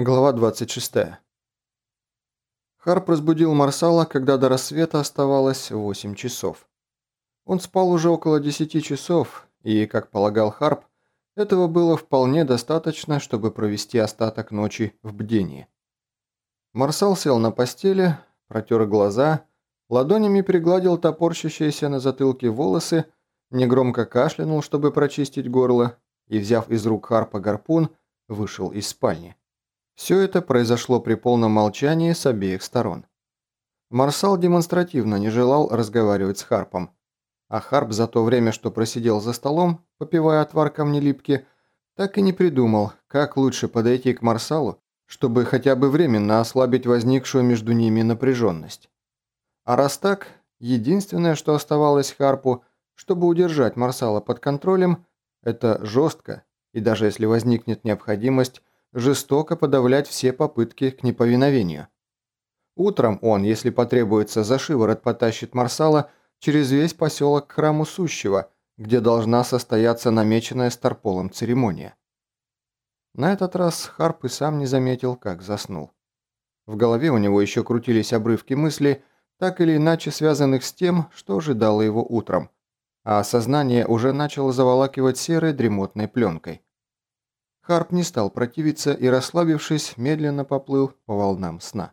Глава 26. Харп разбудил Марсала, когда до рассвета оставалось 8 часов. Он спал уже около 10 часов, и, как полагал Харп, этого было вполне достаточно, чтобы провести остаток ночи в бдении. Марсал сел на постели, протер глаза, ладонями пригладил топорщащиеся на затылке волосы, негромко кашлянул, чтобы прочистить горло, и, взяв из рук Харпа гарпун, вышел из спальни. Все это произошло при полном молчании с обеих сторон. Марсал демонстративно не желал разговаривать с Харпом, а Харп за то время, что просидел за столом, попивая отвар камнелипки, так и не придумал, как лучше подойти к Марсалу, чтобы хотя бы временно ослабить возникшую между ними напряженность. А раз так, единственное, что оставалось Харпу, чтобы удержать Марсала под контролем, это жестко, и даже если возникнет необходимость, жестоко подавлять все попытки к неповиновению. Утром он, если потребуется, за шиворот потащит Марсала через весь поселок к храму Сущего, где должна состояться намеченная Старполом церемония. На этот раз Харп и сам не заметил, как заснул. В голове у него еще крутились обрывки мыслей, так или иначе связанных с тем, что ожидало его утром, а сознание уже начало заволакивать серой дремотной пленкой. Харп не стал противиться и, расслабившись, медленно поплыл по волнам сна.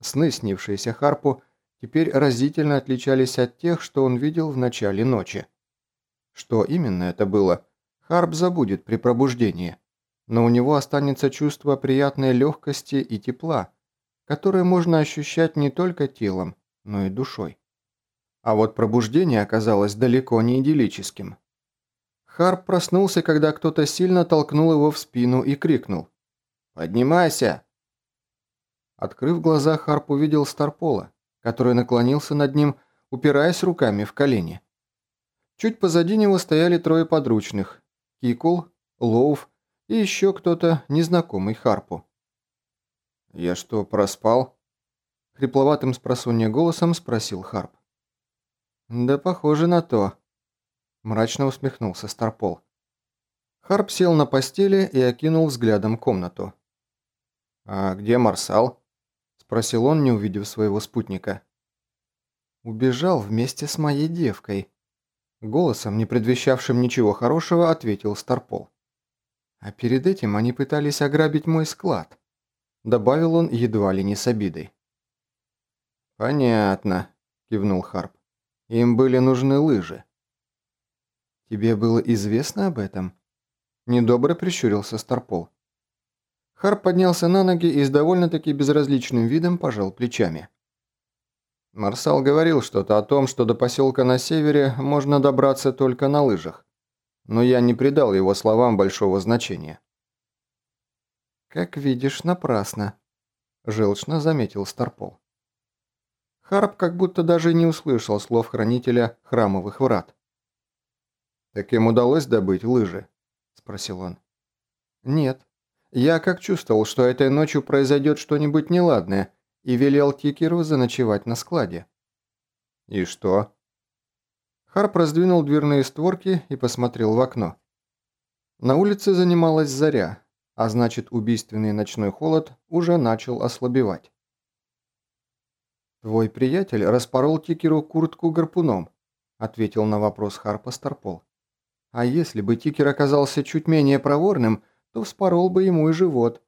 Сны, снившиеся Харпу, теперь разительно отличались от тех, что он видел в начале ночи. Что именно это было, Харп забудет при пробуждении, но у него останется чувство приятной легкости и тепла, которое можно ощущать не только телом, но и душой. А вот пробуждение оказалось далеко не идиллическим. Харп проснулся, когда кто-то сильно толкнул его в спину и крикнул. «Поднимайся!» Открыв глаза, Харп увидел Старпола, который наклонился над ним, упираясь руками в колени. Чуть позади него стояли трое подручных – Кикул, Лоув и еще кто-то, незнакомый Харпу. «Я что, проспал?» – хрипловатым спросонья голосом спросил Харп. «Да похоже на то», мрачно усмехнулся Старпол. Харп сел на постели и окинул взглядом комнату. «А где Марсал?» – спросил он, не увидев своего спутника. «Убежал вместе с моей девкой», – голосом, не предвещавшим ничего хорошего, ответил Старпол. «А перед этим они пытались ограбить мой склад», – добавил он едва ли не с обидой. «Понятно», – кивнул Харп. «Им были нужны лыжи». «Тебе было известно об этом?» Недобро прищурился Старпол. Харп поднялся на ноги и с довольно-таки безразличным видом пожал плечами. Марсал говорил что-то о том, что до поселка на севере можно добраться только на лыжах, но я не придал его словам большого значения. «Как видишь, напрасно», – желчно заметил Старпол. Харп как будто даже не услышал слов хранителя храмовых врат. «Так им удалось добыть лыжи?» – спросил он. «Нет. Я как чувствовал, что этой ночью произойдет что-нибудь неладное, и велел Тикеру заночевать на складе». «И что?» Харп раздвинул дверные створки и посмотрел в окно. На улице занималась заря, а значит убийственный ночной холод уже начал ослабевать. «Твой приятель распорол Тикеру куртку гарпуном», ответил на вопрос Харпа Старпол. А если бы Тикер оказался чуть менее проворным, то вспорол бы ему и живот.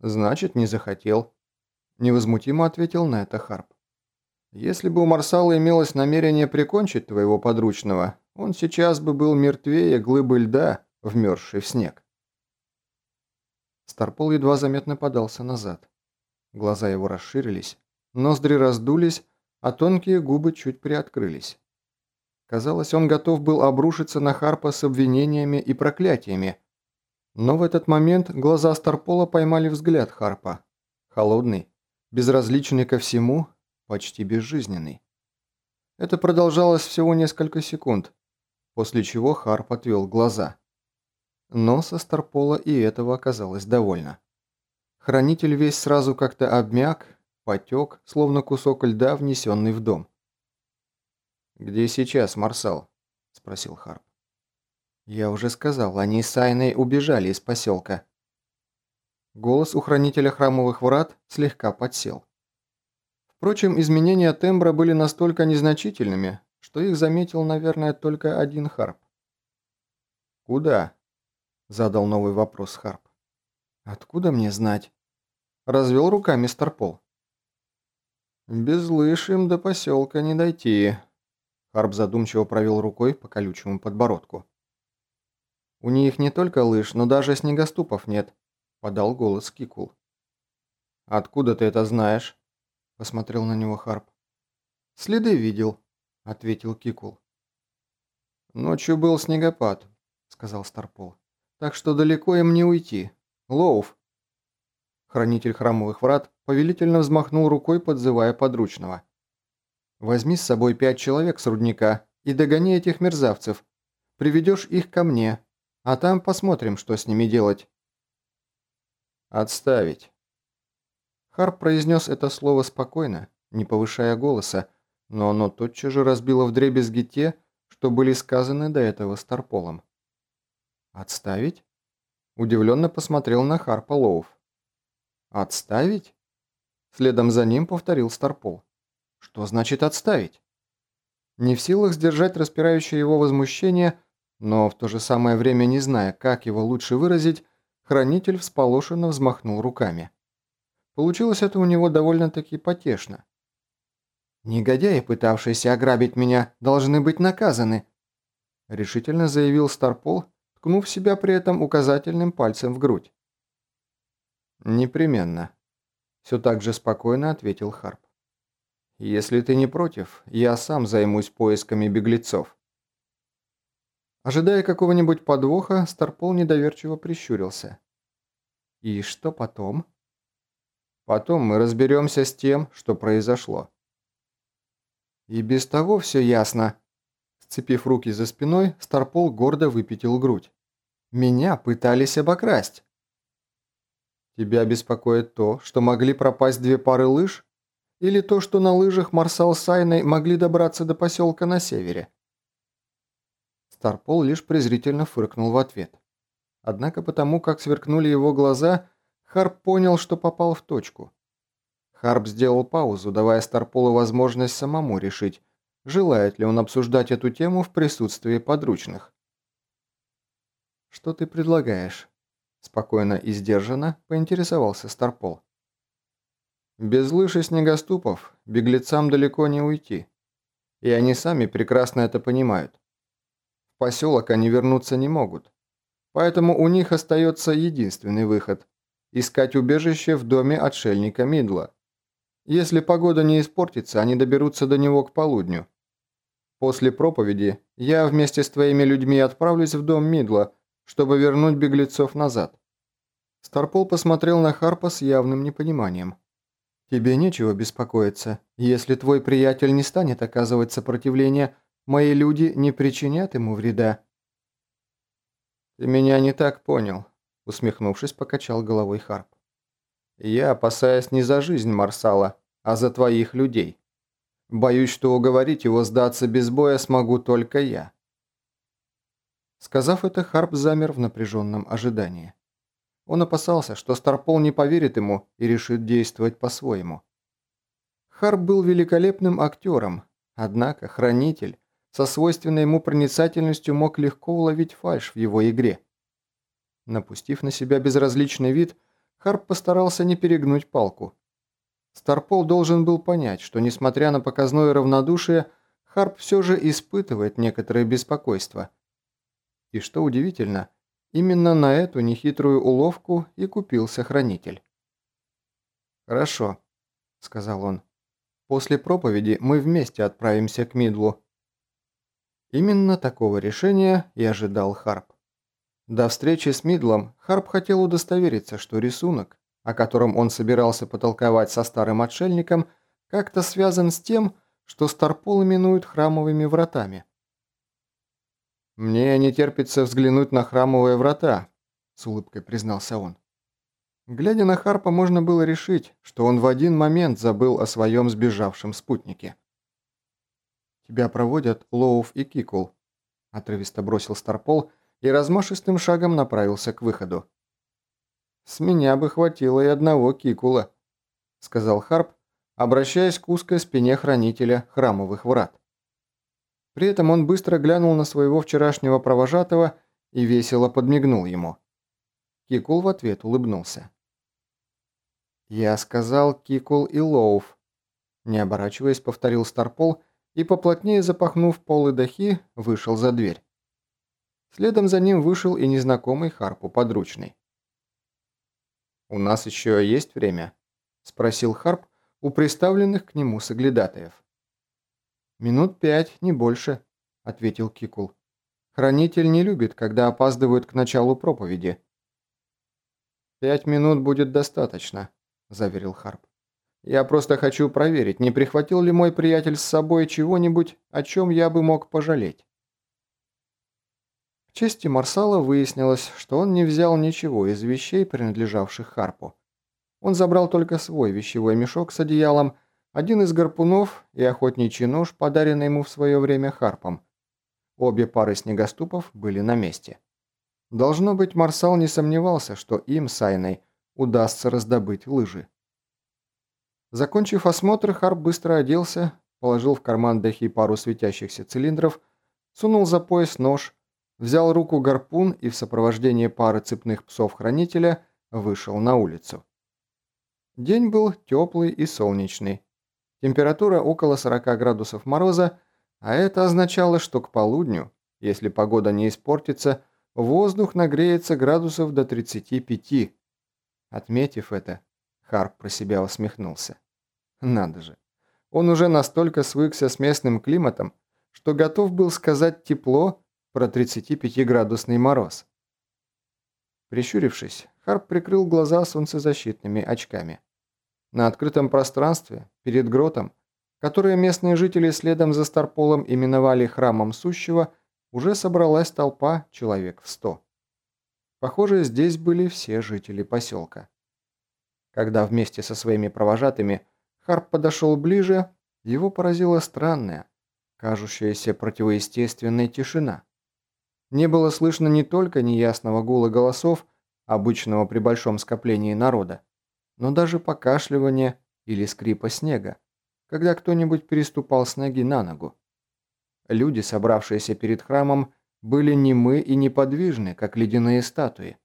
«Значит, не захотел», – невозмутимо ответил на это Харп. «Если бы у Марсала имелось намерение прикончить твоего подручного, он сейчас бы был мертвее глыбы льда, вмерзшей в снег». Старпол едва заметно подался назад. Глаза его расширились, ноздри раздулись, а тонкие губы чуть приоткрылись. Казалось, он готов был обрушиться на Харпа с обвинениями и проклятиями. Но в этот момент глаза Старпола поймали взгляд Харпа. Холодный, безразличный ко всему, почти безжизненный. Это продолжалось всего несколько секунд, после чего Харп отвел глаза. Но со Старпола и этого оказалось довольно. Хранитель весь сразу как-то обмяк, потек, словно кусок льда, внесенный в дом. «Где сейчас Марсал?» – спросил Харп. «Я уже сказал, они с Айной убежали из поселка». Голос у хранителя храмовых врат слегка подсел. Впрочем, изменения тембра были настолько незначительными, что их заметил, наверное, только один Харп. «Куда?» – задал новый вопрос Харп. «Откуда мне знать?» – развел руками Старпол. «Без лыж им до поселка не дойти», – Харп задумчиво провел рукой по колючему подбородку. «У них не только лыж, но даже снегоступов нет», – подал голос Кикул. «Откуда ты это знаешь?» – посмотрел на него Харп. «Следы видел», – ответил Кикул. «Ночью был снегопад», – сказал Старпол. «Так что далеко им не уйти. Лоуф!» Хранитель храмовых врат повелительно взмахнул рукой, подзывая подручного. «Возьми с собой пять человек с рудника и догони этих мерзавцев. Приведешь их ко мне, а там посмотрим, что с ними делать». «Отставить». Харп произнес это слово спокойно, не повышая голоса, но оно тотчас же разбило вдребезги те, что были сказаны до этого Старполом. «Отставить?» Удивленно посмотрел на Харпа Лоуф. «Отставить?» Следом за ним повторил Старпол. «Что значит отставить?» Не в силах сдержать распирающее его возмущение, но в то же самое время не зная, как его лучше выразить, хранитель всполошенно взмахнул руками. Получилось это у него довольно-таки потешно. «Негодяи, пытавшиеся ограбить меня, должны быть наказаны», решительно заявил Старпол, ткнув себя при этом указательным пальцем в грудь. «Непременно», – все так же спокойно ответил Харп. «Если ты не против, я сам займусь поисками беглецов». Ожидая какого-нибудь подвоха, Старпол недоверчиво прищурился. «И что потом?» «Потом мы разберемся с тем, что произошло». «И без того все ясно», Сцепив руки за спиной, Старпол гордо выпятил грудь. «Меня пытались обокрасть». «Тебя беспокоит то, что могли пропасть две пары лыж? Или то, что на лыжах Марсал с Айной могли добраться до поселка на севере?» Старпол лишь презрительно фыркнул в ответ. Однако потому, как сверкнули его глаза, Харп понял, что попал в точку. Харп сделал паузу, давая Старполу возможность самому решить, желает ли он обсуждать эту тему в присутствии подручных. «Что ты предлагаешь?» Спокойно и сдержанно поинтересовался Старпол. «Без лыж и снегоступов беглецам далеко не уйти. И они сами прекрасно это понимают. В поселок они вернуться не могут. Поэтому у них остается единственный выход – искать убежище в доме отшельника Мидла. Если погода не испортится, они доберутся до него к полудню. После проповеди я вместе с твоими людьми отправлюсь в дом Мидла, чтобы вернуть беглецов назад». Старпол посмотрел на Харпа с явным непониманием. «Тебе нечего беспокоиться. Если твой приятель не станет оказывать сопротивление, мои люди не причинят ему вреда». «Ты меня не так понял», — усмехнувшись, покачал головой Харп. «Я опасаюсь не за жизнь Марсала, а за твоих людей». Боюсь, что уговорить его сдаться без боя смогу только я». Сказав это, Харп замер в напряженном ожидании. Он опасался, что Старпол не поверит ему и решит действовать по-своему. Харп был великолепным актером, однако хранитель со свойственной ему проницательностью мог легко уловить фальшь в его игре. Напустив на себя безразличный вид, Харп постарался не перегнуть палку Старпол должен был понять, что, несмотря на показное равнодушие, Харп все же испытывает некоторое беспокойство. И что удивительно, именно на эту нехитрую уловку и купился хранитель. «Хорошо», — сказал он. «После проповеди мы вместе отправимся к Мидлу». Именно такого решения и ожидал Харп. До встречи с Мидлом Харп хотел удостовериться, что рисунок, о котором он собирался потолковать со старым отшельником, как-то связан с тем, что Старпол именуют храмовыми вратами. «Мне не терпится взглянуть на храмовые врата», — с улыбкой признался он. Глядя на Харпа, можно было решить, что он в один момент забыл о своем сбежавшем спутнике. «Тебя проводят Лоуф и Кикул», — отрывисто бросил Старпол и размашистым шагом направился к выходу. «С меня бы хватило и одного кикула», — сказал Харп, обращаясь к узкой спине хранителя храмовых врат. При этом он быстро глянул на своего вчерашнего провожатого и весело подмигнул ему. Кикул в ответ улыбнулся. «Я сказал Кикул и Лоуф», – не оборачиваясь, повторил Старпол и, поплотнее запахнув полы дахи, вышел за дверь. Следом за ним вышел и незнакомый Харпу подручный. «У нас еще есть время?» – спросил Харп у приставленных к нему соглядатаев. «Минут пять, не больше», – ответил Кикул. «Хранитель не любит, когда опаздывают к началу проповеди». «Пять минут будет достаточно», – заверил Харп. «Я просто хочу проверить, не прихватил ли мой приятель с собой чего-нибудь, о чем я бы мог пожалеть». К чести Марсала выяснилось, что он не взял ничего из вещей, принадлежавших Харпу. Он забрал только свой вещевой мешок с одеялом, один из гарпунов и охотничий нож, подаренный ему в свое время Харпом. Обе пары снегоступов были на месте. Должно быть, Марсал не сомневался, что им с Айной удастся раздобыть лыжи. Закончив осмотр, Харп быстро оделся, положил в карман Дахи пару светящихся цилиндров, сунул за пояс нож, взял руку гарпун и в сопровождении пары цепных псов-хранителя вышел на улицу. День был теплый и солнечный. Температура около 40 градусов мороза, а это означало, что к полудню, если погода не испортится, воздух нагреется градусов до 35. Отметив это, Харп про себя усмехнулся. Надо же. Он уже настолько свыкся с местным климатом, что готов был сказать тепло про 35-градусный мороз. Прищурившись, Харп прикрыл глаза солнцезащитными очками. На открытом пространстве, перед гротом, которое местные жители следом за Старполом именовали храмом сущего, уже собралась толпа человек в сто. Похоже, здесь были все жители поселка. Когда вместе со своими провожатыми Харп подошел ближе, его поразила странная, кажущаяся противоестественная тишина. Не было слышно не только неясного гула голосов, обычного при большом скоплении народа, но даже покашливания или скрипа снега, когда кто-нибудь переступал с ноги на ногу. Люди, собравшиеся перед храмом, были немы и неподвижны, как ледяные статуи.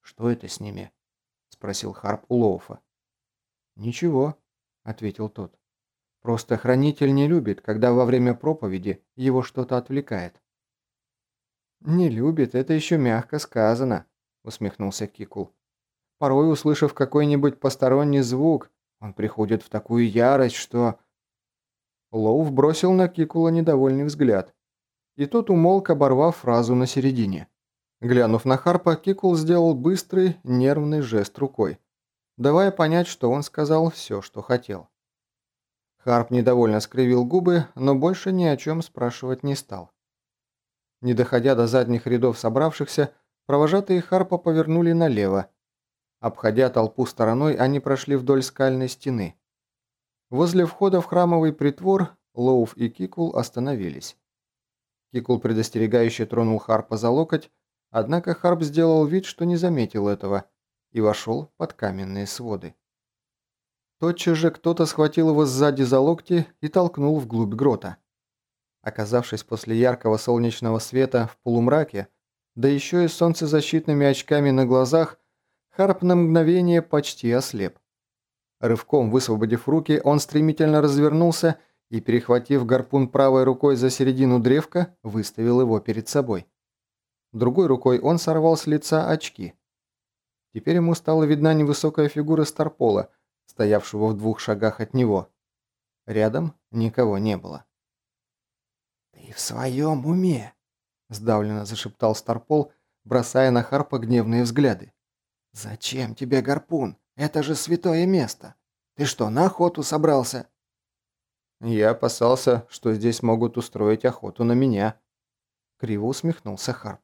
«Что это с ними?» – спросил Харп у Лоуфа. «Ничего», – ответил тот. «Просто хранитель не любит, когда во время проповеди его что-то отвлекает». «Не любит, это еще мягко сказано», – усмехнулся Кикул. Порой, услышав какой-нибудь посторонний звук, он приходит в такую ярость, что... Лоув бросил на Кикула недовольный взгляд. И тот умолк, оборвав фразу на середине. Глянув на Харпа, Кикул сделал быстрый, нервный жест рукой, давая понять, что он сказал все, что хотел. Харп недовольно скривил губы, но больше ни о чем спрашивать не стал. Не доходя до задних рядов собравшихся, провожатые Харпа повернули налево, Обходя толпу стороной, они прошли вдоль скальной стены. Возле входа в храмовый притвор Лоуф и Кикул остановились. Кикул предостерегающе тронул Харпа за локоть, однако Харп сделал вид, что не заметил этого, и вошел под каменные своды. Тотчас же кто-то схватил его сзади за локти и толкнул вглубь грота. Оказавшись после яркого солнечного света в полумраке, да еще и солнцезащитными очками на глазах, Харп на мгновение почти ослеп. Рывком высвободив руки, он стремительно развернулся и, перехватив гарпун правой рукой за середину древка, выставил его перед собой. Другой рукой он сорвал с лица очки. Теперь ему стала видна невысокая фигура Старпола, стоявшего в двух шагах от него. Рядом никого не было. «Ты в своем уме?» – сдавленно зашептал Старпол, бросая на Харпа гневные взгляды. «Зачем тебе гарпун? Это же святое место. Ты что, на охоту собрался?» «Я опасался, что здесь могут устроить охоту на меня», — криво усмехнулся Харп.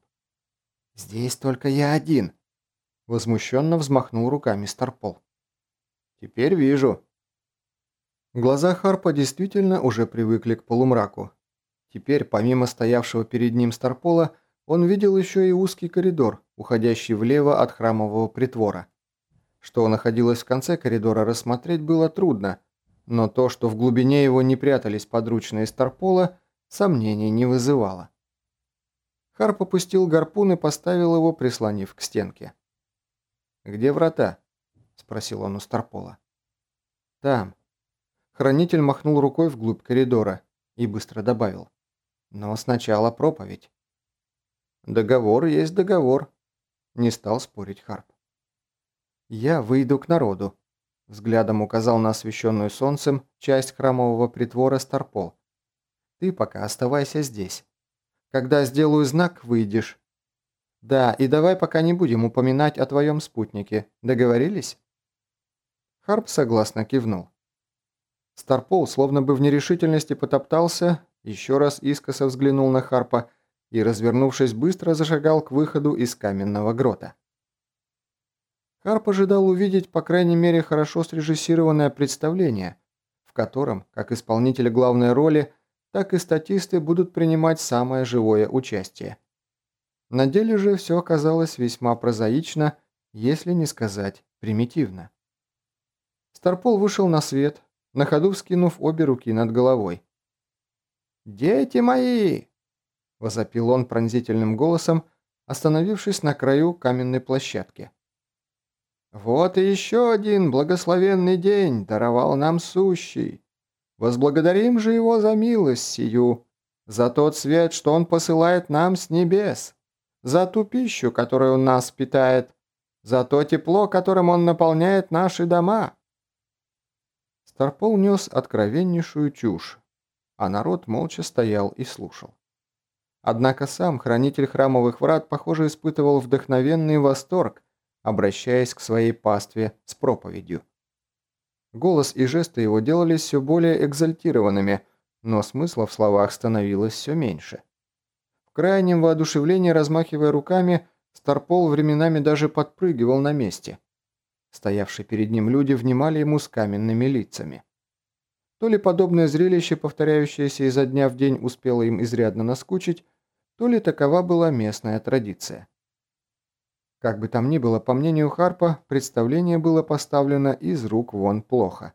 «Здесь только я один», — возмущенно взмахнул руками Старпол. «Теперь вижу». Глаза Харпа действительно уже привыкли к полумраку. Теперь, помимо стоявшего перед ним Старпола, он видел еще и узкий коридор, уходящий влево от храмового притвора. Что находилось в конце коридора, рассмотреть было трудно, но то, что в глубине его не прятались подручные Старпола, сомнений не вызывало. Харп опустил гарпун и поставил его, прислонив к стенке. «Где врата?» – спросил он у Старпола. «Там». Хранитель махнул рукой вглубь коридора и быстро добавил. «Но сначала проповедь». «Договор есть договор», – не стал спорить Харп. «Я выйду к народу», – взглядом указал на освещенную солнцем часть храмового притвора Старпол. «Ты пока оставайся здесь. Когда сделаю знак, выйдешь. Да, и давай пока не будем упоминать о твоем спутнике. Договорились?» Харп согласно кивнул. Старпол, словно бы в нерешительности потоптался, еще раз искоса взглянул на Харпа и, развернувшись, быстро зашагал к выходу из каменного грота. Харп ожидал увидеть, по крайней мере, хорошо срежиссированное представление, в котором, как исполнители главной роли, так и статисты будут принимать самое живое участие. На деле же все оказалось весьма прозаично, если не сказать примитивно. Старпол вышел на свет, на ходу вскинув обе руки над головой. «Дети мои!» – возопил он пронзительным голосом, остановившись на краю каменной площадки. Вот и еще один благословенный день даровал нам сущий. Возблагодарим же его за милость сию, за тот свет, что он посылает нам с небес, за ту пищу, которую он нас питает, за то тепло, которым он наполняет наши дома. Старпол нес откровеннейшую чушь, а народ молча стоял и слушал. Однако сам хранитель храмовых врат, похоже, испытывал вдохновенный восторг обращаясь к своей пастве с проповедью. Голос и жесты его делались все более экзальтированными, но смысла в словах становилось все меньше. В крайнем воодушевлении, размахивая руками, Старпол временами даже подпрыгивал на месте. Стоявшие перед ним люди внимали ему с каменными лицами. То ли подобное зрелище, повторяющееся изо дня в день, успело им изрядно наскучить, то ли такова была местная традиция. Как бы там ни было, по мнению Харпа, представление было поставлено из рук вон плохо.